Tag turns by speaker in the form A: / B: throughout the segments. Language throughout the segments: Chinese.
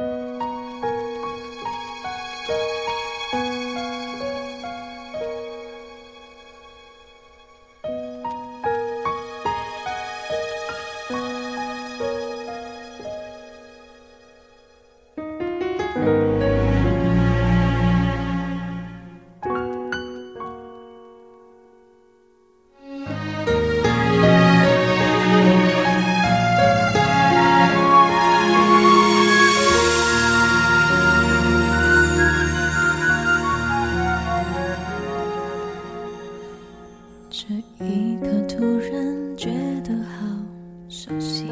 A: you 这一刻突然觉得好熟悉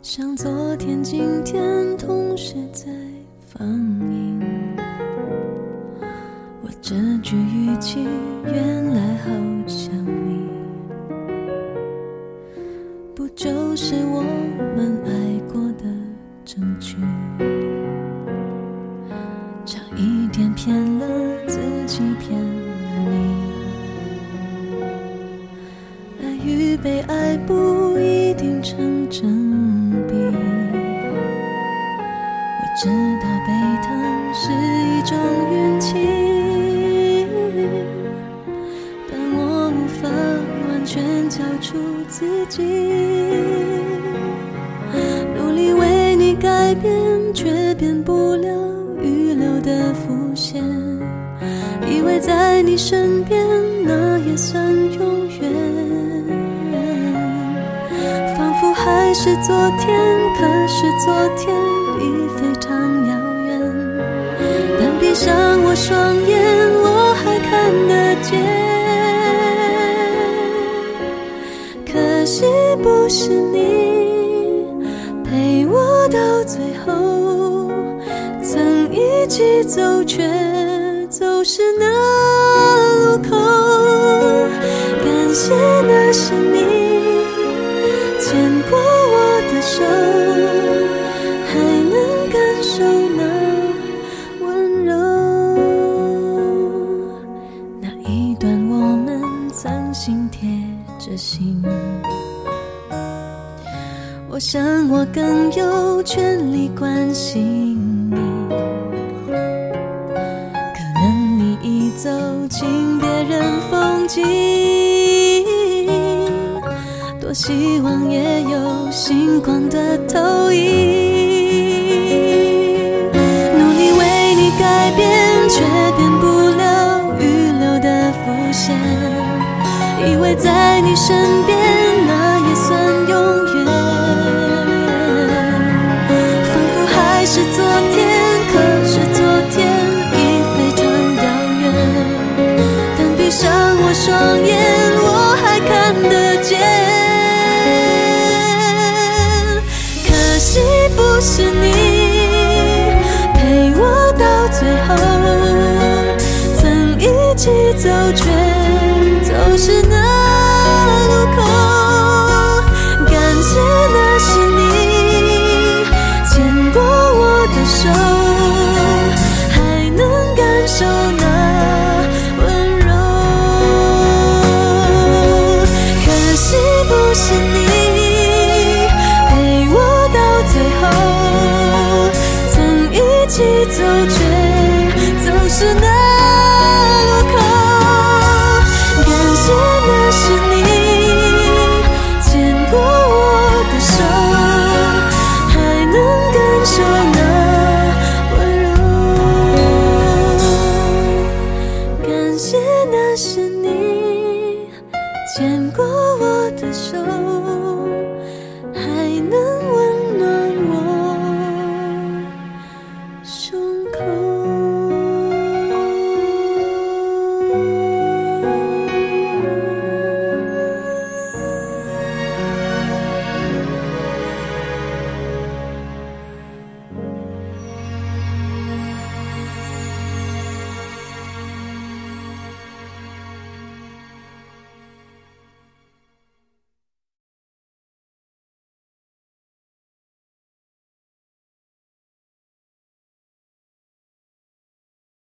A: 像昨天今天同时在放映我这句语气原来好像你不就是我们爱过的证据差一点骗了成正比我知道被疼是一种运气但我无法完全交出自己。努力为你改变却变不了预留的伏线以为在你身边那也算是昨天可是昨天已非常遥远。但闭上我双眼我还看得见。可惜不是你陪我到最后曾一起走却走失那这心我想我更有权利关心你。可能你已走进别人风景多希望也有星光的投影。努力为你改变却变不了预留的伏线。以为在你身边那也算永远仿佛还是昨天可是昨天已非常遥远但闭上我双眼我还看得见可惜不是你陪我到最后曾一起走却是那路口感谢那是你牵过我的手还能感受那温柔可惜不是你陪我到最后曾一起走却走失那